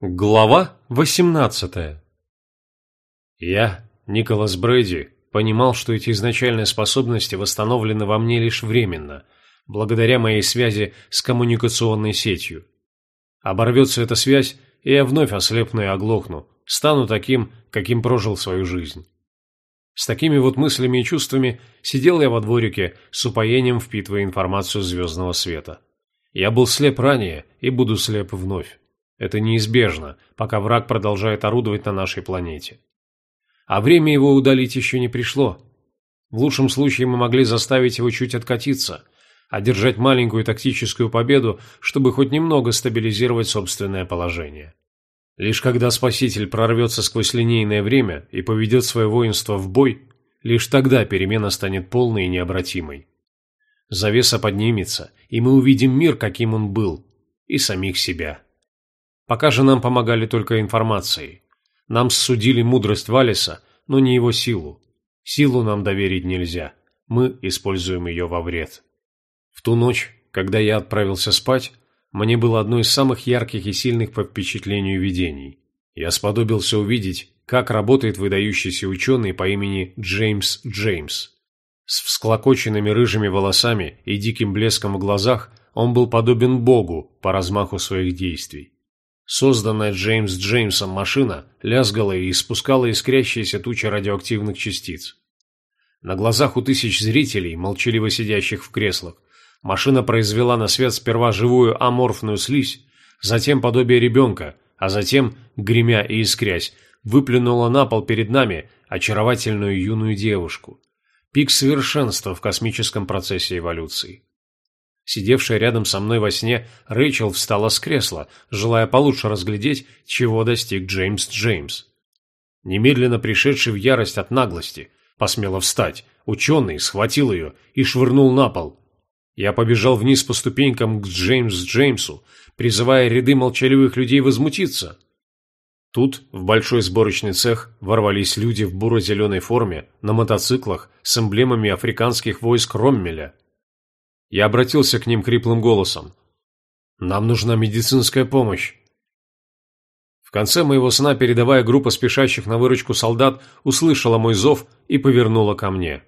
Глава 18 Я, Николас Брэди, понимал, что эти изначальные способности восстановлены во мне лишь временно, благодаря моей связи с коммуникационной сетью. Оборвется эта связь, и я вновь ослепну и оглохну, стану таким, каким прожил свою жизнь. С такими вот мыслями и чувствами сидел я во дворике, с упоением впитывая информацию звездного света. Я был слеп ранее и буду слеп вновь. Это неизбежно, пока враг продолжает орудовать на нашей планете. А время его удалить еще не пришло. В лучшем случае мы могли заставить его чуть откатиться, одержать маленькую тактическую победу, чтобы хоть немного стабилизировать собственное положение. Лишь когда Спаситель прорвется сквозь линейное время и поведет свое воинство в бой, лишь тогда перемена станет полной и необратимой. Завеса поднимется, и мы увидим мир, каким он был, и самих себя. Пока же нам помогали только информацией. Нам судили мудрость Валиса, но не его силу. Силу нам доверить нельзя. Мы используем ее во вред. В ту ночь, когда я отправился спать, мне было одно из самых ярких и сильных по впечатлению видений. Я сподобился увидеть, как работает выдающийся ученый по имени Джеймс Джеймс. С всклокоченными рыжими волосами и диким блеском в глазах он был подобен Богу по размаху своих действий. Созданная Джеймс Джеймсом машина лязгала и испускала искрящиеся тучи радиоактивных частиц. На глазах у тысяч зрителей, молчаливо сидящих в креслах, машина произвела на свет сперва живую аморфную слизь, затем подобие ребенка, а затем, гремя и искрясь, выплюнула на пол перед нами очаровательную юную девушку. Пик совершенства в космическом процессе эволюции. Сидевшая рядом со мной во сне, Рэйчел встала с кресла, желая получше разглядеть, чего достиг Джеймс Джеймс. Немедленно пришедший в ярость от наглости, посмела встать, ученый схватил ее и швырнул на пол. Я побежал вниз по ступенькам к Джеймс Джеймсу, призывая ряды молчаливых людей возмутиться. Тут, в большой сборочный цех, ворвались люди в буро-зеленой форме, на мотоциклах, с эмблемами африканских войск Роммеля. Я обратился к ним хриплым голосом. «Нам нужна медицинская помощь». В конце моего сна передовая группа спешащих на выручку солдат услышала мой зов и повернула ко мне.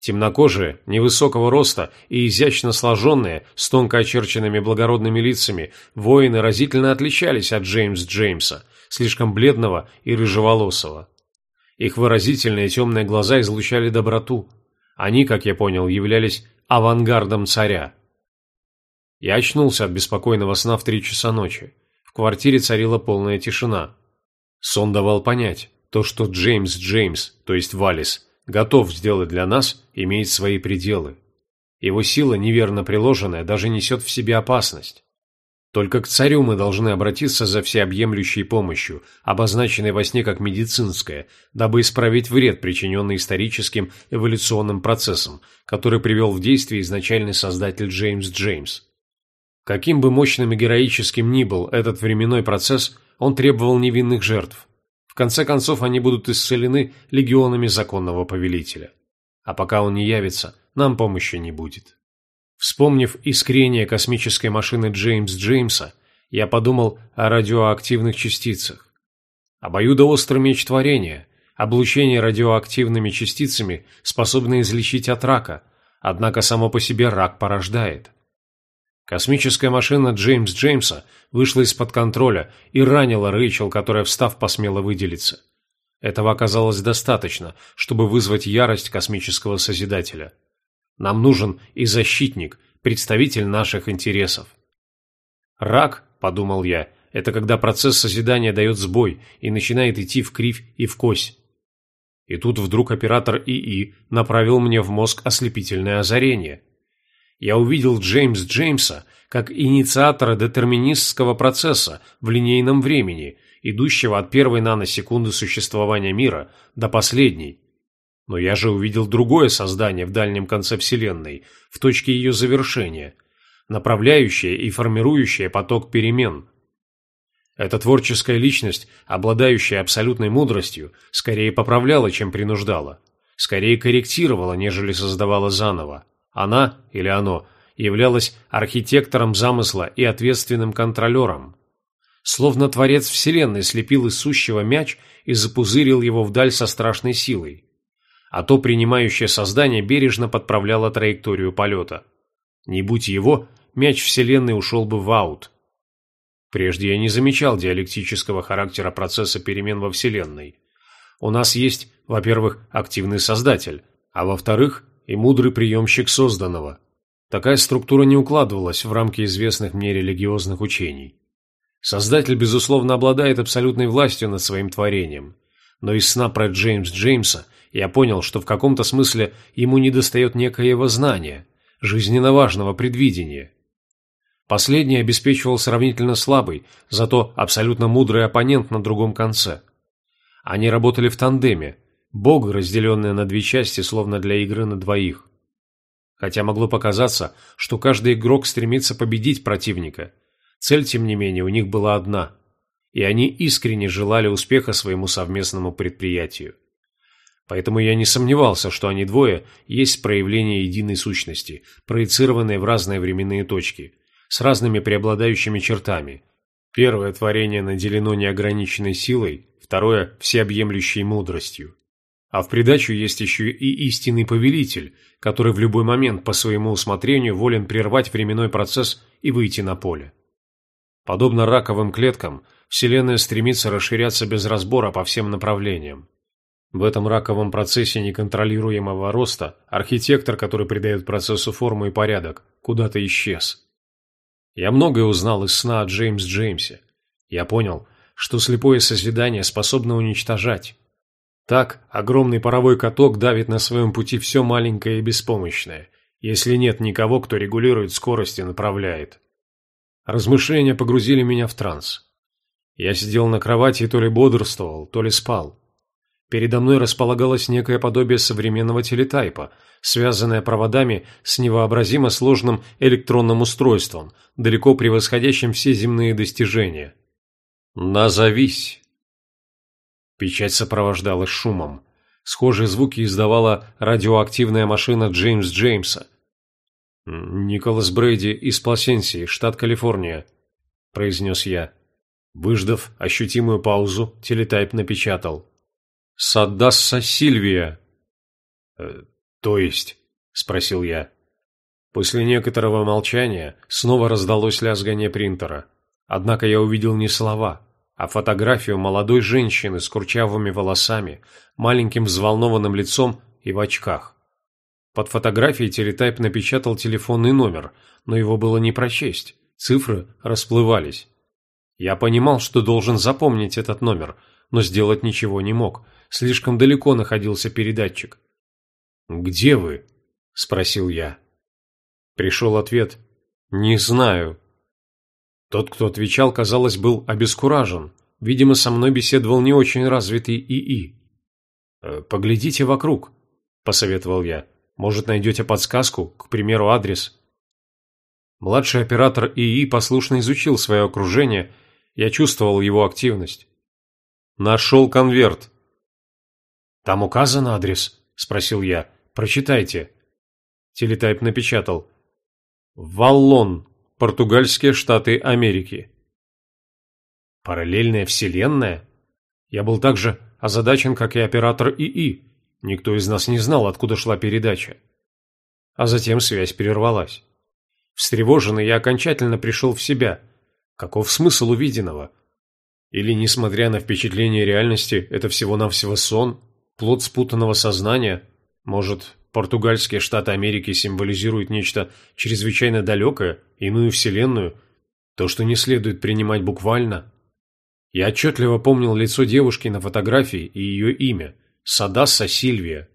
Темнокожие, невысокого роста и изящно сложенные, с тонко очерченными благородными лицами, воины разительно отличались от Джеймс Джеймса, слишком бледного и рыжеволосого. Их выразительные темные глаза излучали доброту. Они, как я понял, являлись авангардом царя. Я очнулся от беспокойного сна в три часа ночи. В квартире царила полная тишина. Сон давал понять, то, что Джеймс Джеймс, то есть Валис, готов сделать для нас, имеет свои пределы. Его сила, неверно приложенная, даже несет в себе опасность. Только к царю мы должны обратиться за всеобъемлющей помощью, обозначенной во сне как медицинская, дабы исправить вред, причиненный историческим эволюционным процессом, который привел в действие изначальный создатель Джеймс Джеймс. Каким бы мощным и героическим ни был этот временной процесс, он требовал невинных жертв. В конце концов, они будут исцелены легионами законного повелителя. А пока он не явится, нам помощи не будет. Вспомнив искрение космической машины Джеймс Джеймса, я подумал о радиоактивных частицах. Обоюдоострый меч творения, облучение радиоактивными частицами способно излечить от рака, однако само по себе рак порождает. Космическая машина Джеймс Джеймса вышла из-под контроля и ранила Рэйчел, которая, встав, посмела выделиться. Этого оказалось достаточно, чтобы вызвать ярость космического Созидателя – нам нужен и защитник, представитель наших интересов. Рак, подумал я, это когда процесс созидания дает сбой и начинает идти в кривь и в кось. И тут вдруг оператор ИИ направил мне в мозг ослепительное озарение. Я увидел Джеймс Джеймса как инициатора детерминистского процесса в линейном времени, идущего от первой наносекунды существования мира до последней, но я же увидел другое создание в дальнем конце Вселенной, в точке ее завершения, направляющее и формирующее поток перемен. Эта творческая личность, обладающая абсолютной мудростью, скорее поправляла, чем принуждала, скорее корректировала, нежели создавала заново. Она, или оно, являлась архитектором замысла и ответственным контролером. Словно творец вселенной слепил из сущего мяч и запузырил его вдаль со страшной силой. А то принимающее создание бережно подправляло траекторию полета. Не будь его, мяч вселенной ушел бы в аут. Прежде я не замечал диалектического характера процесса перемен во вселенной. У нас есть, во-первых, активный создатель, а во-вторых, и мудрый приемщик созданного. Такая структура не укладывалась в рамки известных мне религиозных учений. Создатель, безусловно, обладает абсолютной властью над своим творением. Но из сна про Джеймс Джеймса я понял, что в каком-то смысле ему недостает некоего знания, жизненно важного предвидения. Последний обеспечивал сравнительно слабый, зато абсолютно мудрый оппонент на другом конце. Они работали в тандеме, бог, разделенные на две части, словно для игры на двоих. Хотя могло показаться, что каждый игрок стремится победить противника – Цель, тем не менее, у них была одна, и они искренне желали успеха своему совместному предприятию. Поэтому я не сомневался, что они двое есть проявление единой сущности, проецированные в разные временные точки, с разными преобладающими чертами. Первое творение наделено неограниченной силой, второе – всеобъемлющей мудростью. А в придачу есть еще и истинный повелитель, который в любой момент по своему усмотрению волен прервать временной процесс и выйти на поле. Подобно раковым клеткам, Вселенная стремится расширяться без разбора по всем направлениям. В этом раковом процессе неконтролируемого роста архитектор, который придает процессу форму и порядок, куда-то исчез. Я многое узнал из сна о Джеймс Джеймсе. Я понял, что слепое созидание способно уничтожать. Так огромный паровой каток давит на своем пути все маленькое и беспомощное, если нет никого, кто регулирует скорость и направляет. Размышления погрузили меня в транс. Я сидел на кровати и то ли бодрствовал, то ли спал. Передо мной располагалось некое подобие современного телетайпа, связанное проводами с невообразимо сложным электронным устройством, далеко превосходящим все земные достижения. «Назовись!» Печать сопровождалась шумом. Схожие звуки издавала радиоактивная машина Джеймс Джеймса – «Николас Брейди из Пласенсии, штат Калифорния», – произнес я. Выждав ощутимую паузу, телетайп напечатал. «Саддасса Сильвия». «Э, «То есть?» – спросил я. После некоторого молчания снова раздалось лязгание принтера. Однако я увидел не слова, а фотографию молодой женщины с курчавыми волосами, маленьким взволнованным лицом и в очках. Под фотографией телетайп напечатал телефонный номер, но его было не прочесть, цифры расплывались. Я понимал, что должен запомнить этот номер, но сделать ничего не мог, слишком далеко находился передатчик. «Где вы?» – спросил я. Пришел ответ «Не знаю». Тот, кто отвечал, казалось, был обескуражен. Видимо, со мной беседовал не очень развитый ИИ. «Э, «Поглядите вокруг», – посоветовал я. Может, найдете подсказку, к примеру, адрес? Младший оператор ИИ послушно изучил свое окружение, я чувствовал его активность. Нашел конверт. «Там указан адрес?» – спросил я. «Прочитайте». Телетайп напечатал. «Валлон, Португальские Штаты Америки». Параллельная вселенная? Я был так же озадачен, как и оператор ИИ. Никто из нас не знал, откуда шла передача. А затем связь прервалась. Встревоженный я окончательно пришел в себя. Каков смысл увиденного? Или, несмотря на впечатление реальности, это всего-навсего сон, плод спутанного сознания? Может, португальские штаты Америки символизируют нечто чрезвычайно далекое, иную вселенную, то, что не следует принимать буквально? Я отчетливо помнил лицо девушки на фотографии и ее имя – Садасса Сильвия.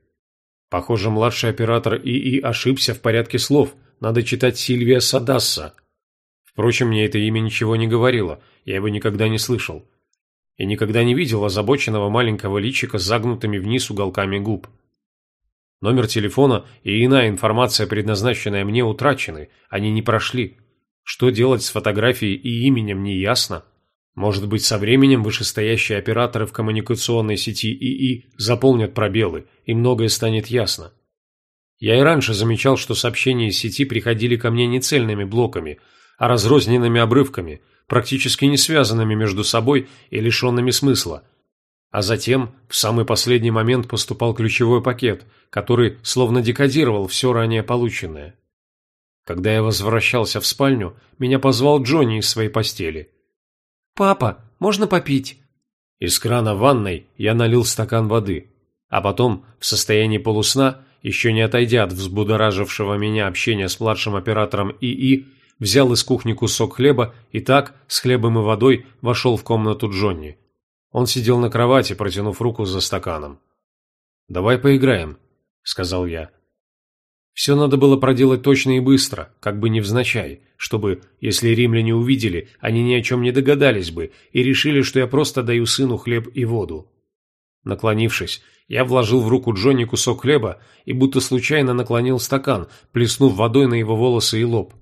Похоже, младший оператор ИИ ошибся в порядке слов. Надо читать Сильвия Садасса. Впрочем, мне это имя ничего не говорило, я его никогда не слышал. И никогда не видел озабоченного маленького личика с загнутыми вниз уголками губ. Номер телефона и иная информация, предназначенная мне, утрачены, они не прошли. Что делать с фотографией и именем, не ясно. Может быть, со временем вышестоящие операторы в коммуникационной сети ИИ заполнят пробелы, и многое станет ясно. Я и раньше замечал, что сообщения из сети приходили ко мне не цельными блоками, а разрозненными обрывками, практически не связанными между собой и лишенными смысла. А затем, в самый последний момент, поступал ключевой пакет, который словно декодировал все ранее полученное. Когда я возвращался в спальню, меня позвал Джонни из своей постели. «Папа, можно попить?» Из крана ванной я налил стакан воды, а потом, в состоянии полусна, еще не отойдя от взбудоражившего меня общения с младшим оператором ИИ, взял из кухни кусок хлеба и так, с хлебом и водой, вошел в комнату Джонни. Он сидел на кровати, протянув руку за стаканом. «Давай поиграем», — сказал я. Все надо было проделать точно и быстро, как бы невзначай, чтобы, если римляне увидели, они ни о чем не догадались бы и решили, что я просто даю сыну хлеб и воду. Наклонившись, я вложил в руку Джонни кусок хлеба и будто случайно наклонил стакан, плеснув водой на его волосы и лоб.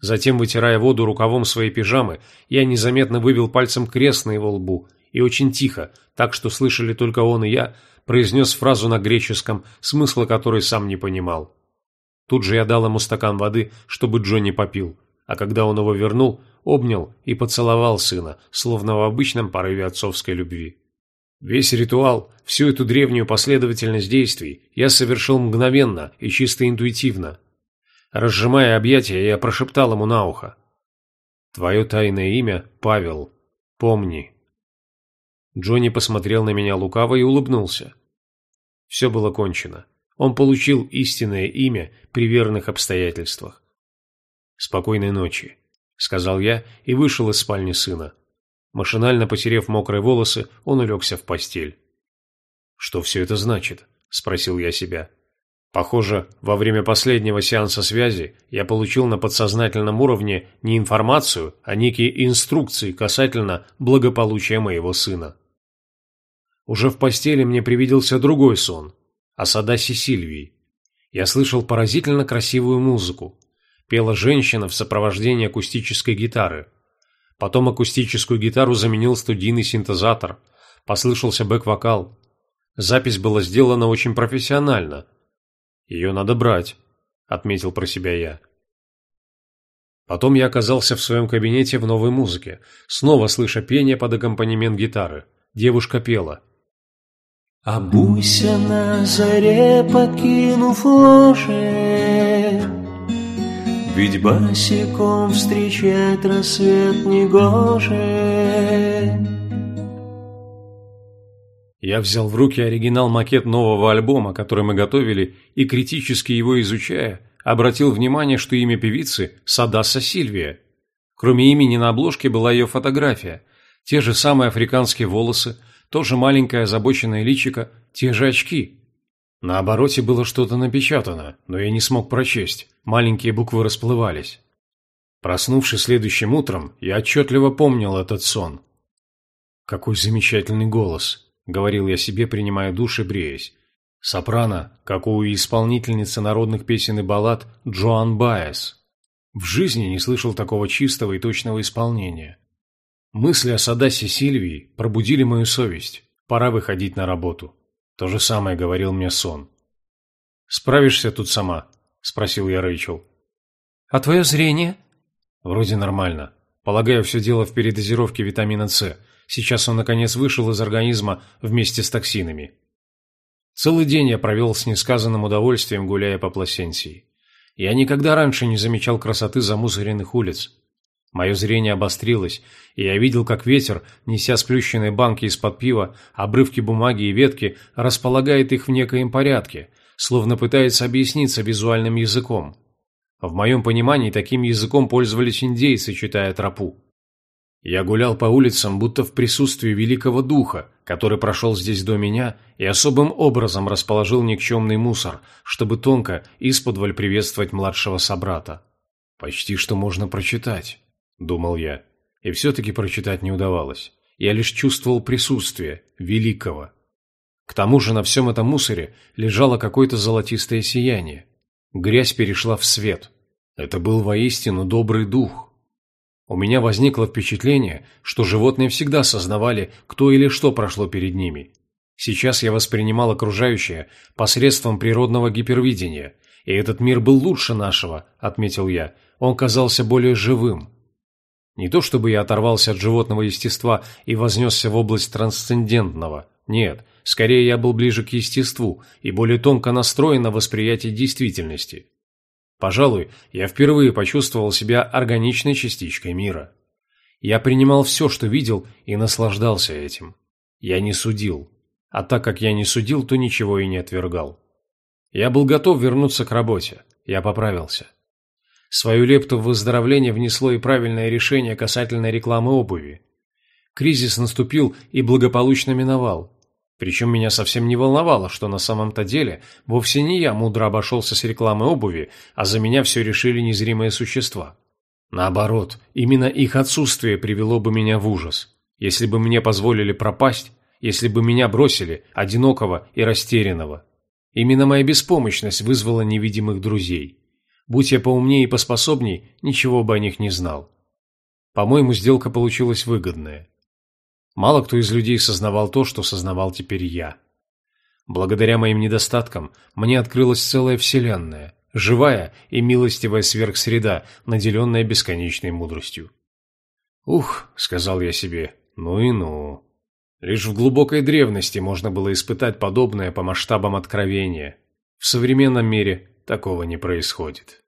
Затем, вытирая воду рукавом своей пижамы, я незаметно вывел пальцем крест на его лбу и очень тихо, так что слышали только он и я, произнес фразу на греческом, смысла которой сам не понимал. Тут же я дал ему стакан воды, чтобы Джонни попил, а когда он его вернул, обнял и поцеловал сына, словно в обычном порыве отцовской любви. Весь ритуал, всю эту древнюю последовательность действий я совершил мгновенно и чисто интуитивно. Разжимая объятия, я прошептал ему на ухо. «Твое тайное имя – Павел. Помни». Джонни посмотрел на меня лукаво и улыбнулся. Все было кончено. Он получил истинное имя при верных обстоятельствах. «Спокойной ночи», — сказал я и вышел из спальни сына. Машинально потерев мокрые волосы, он улегся в постель. «Что все это значит?» – спросил я себя. Похоже, во время последнего сеанса связи я получил на подсознательном уровне не информацию, а некие инструкции касательно благополучия моего сына. Уже в постели мне привиделся другой сон, о Садасе Сильвии. Я слышал поразительно красивую музыку. Пела женщина в сопровождении акустической гитары. Потом акустическую гитару заменил студийный синтезатор. Послышался бэк-вокал. Запись была сделана очень профессионально. Ее надо брать, отметил про себя я. Потом я оказался в своем кабинете в новой музыке, снова слыша пение под аккомпанемент гитары. Девушка пела – Обуйся на заре, покинув ложе, Ведь босиком встречать рассвет негоже. Я взял в руки оригинал-макет нового альбома, который мы готовили, и, критически его изучая, обратил внимание, что имя певицы – Садаса Сильвия. Кроме имени на обложке была ее фотография, те же самые африканские волосы – тоже маленькое озабоченное личико, те же очки. На обороте было что-то напечатано, но я не смог прочесть, маленькие буквы расплывались. Проснувшись следующим утром, я отчетливо помнил этот сон. «Какой замечательный голос», — говорил я себе, принимая душ и бреясь. Сопрано, как у исполнительницы народных песен и баллад Джоан Баэс. В жизни не слышал такого чистого и точного исполнения. Мысли о Садасе Сильвии пробудили мою совесть. Пора выходить на работу. То же самое говорил мне сон. «Справишься тут сама?» – спросил я Рэйчел. «А твое зрение?» «Вроде нормально. Полагаю, все дело в передозировке витамина С. Сейчас он, наконец, вышел из организма вместе с токсинами». Целый день я провел с несказанным удовольствием, гуляя по Пласенсии. Я никогда раньше не замечал красоты замусоренных улиц. Мое зрение обострилось, и я видел, как ветер, неся сплющенные банки из-под пива, обрывки бумаги и ветки, располагает их в некоем порядке, словно пытается объясниться визуальным языком. В моем понимании таким языком пользовались индейцы, читая тропу. Я гулял по улицам, будто в присутствии великого духа, который прошел здесь до меня и особым образом расположил никчемный мусор, чтобы тонко исподволь приветствовать младшего собрата. Почти что можно прочитать думал я. И все-таки прочитать не удавалось. Я лишь чувствовал присутствие великого. К тому же на всем этом мусоре лежало какое-то золотистое сияние. Грязь перешла в свет. Это был воистину добрый дух. У меня возникло впечатление, что животные всегда сознавали, кто или что прошло перед ними. Сейчас я воспринимал окружающее посредством природного гипервидения, и этот мир был лучше нашего, отметил я. Он казался более живым. Не то чтобы я оторвался от животного естества и вознесся в область трансцендентного. Нет, скорее я был ближе к естеству и более тонко настроен на восприятие действительности. Пожалуй, я впервые почувствовал себя органичной частичкой мира. Я принимал все, что видел, и наслаждался этим. Я не судил. А так как я не судил, то ничего и не отвергал. Я был готов вернуться к работе. Я поправился. Свою лепту в выздоровление внесло и правильное решение касательно рекламы обуви. Кризис наступил и благополучно миновал. Причем меня совсем не волновало, что на самом-то деле вовсе не я мудро обошелся с рекламой обуви, а за меня все решили незримые существа. Наоборот, именно их отсутствие привело бы меня в ужас. Если бы мне позволили пропасть, если бы меня бросили, одинокого и растерянного. Именно моя беспомощность вызвала невидимых друзей. Будь я поумнее и поспособней, ничего бы о них не знал. По-моему, сделка получилась выгодная. Мало кто из людей сознавал то, что сознавал теперь я. Благодаря моим недостаткам мне открылась целая вселенная, живая и милостивая сверхсреда, наделенная бесконечной мудростью. «Ух», — сказал я себе, — «ну и ну». Лишь в глубокой древности можно было испытать подобное по масштабам откровения. В современном мире такого не происходит.